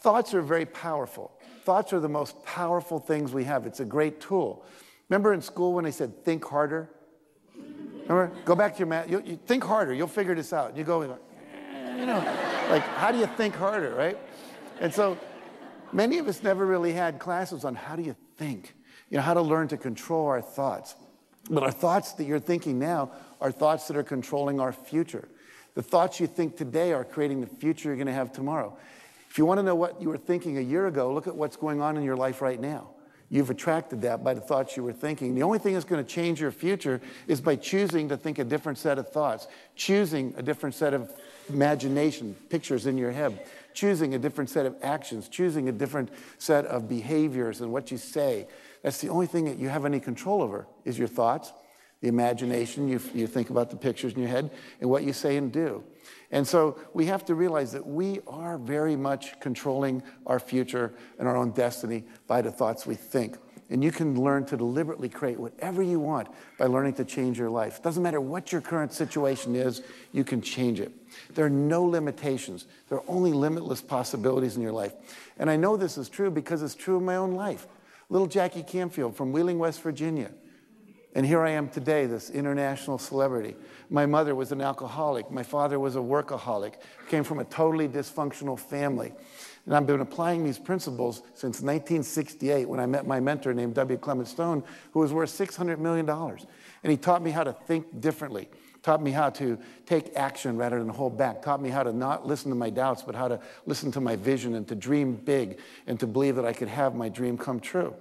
Thoughts are very powerful. Thoughts are the most powerful things we have. It's a great tool. Remember in school when they said, think harder? Remember? Go back to your math. You, you think harder. You'll figure this out. You go, you know, like, how do you think harder, right? And so many of us never really had classes on how do you think, you know, how to learn to control our thoughts. But our thoughts that you're thinking now are thoughts that are controlling our future. The thoughts you think today are creating the future you're going to have tomorrow. If you want to know what you were thinking a year ago, look at what's going on in your life right now. You've attracted that by the thoughts you were thinking. The only thing that's going to change your future is by choosing to think a different set of thoughts, choosing a different set of imagination, pictures in your head, choosing a different set of actions, choosing a different set of behaviors and what you say. That's the only thing that you have any control over is your thoughts, the imagination. You, you think about the pictures in your head and what you say and do. And so we have to realize that we are very much controlling our future and our own destiny by the thoughts we think. And you can learn to deliberately create whatever you want by learning to change your life. Doesn't matter what your current situation is, you can change it. There are no limitations, there are only limitless possibilities in your life. And I know this is true because it's true in my own life. Little Jackie Canfield from Wheeling, West Virginia. And here I am today, this international celebrity. My mother was an alcoholic. My father was a workaholic. Came from a totally dysfunctional family. And I've been applying these principles since 1968 when I met my mentor named W. Clement Stone, who was worth $600 million. And he taught me how to think differently, taught me how to take action rather than hold back, taught me how to not listen to my doubts, but how to listen to my vision and to dream big and to believe that I could have my dream come true.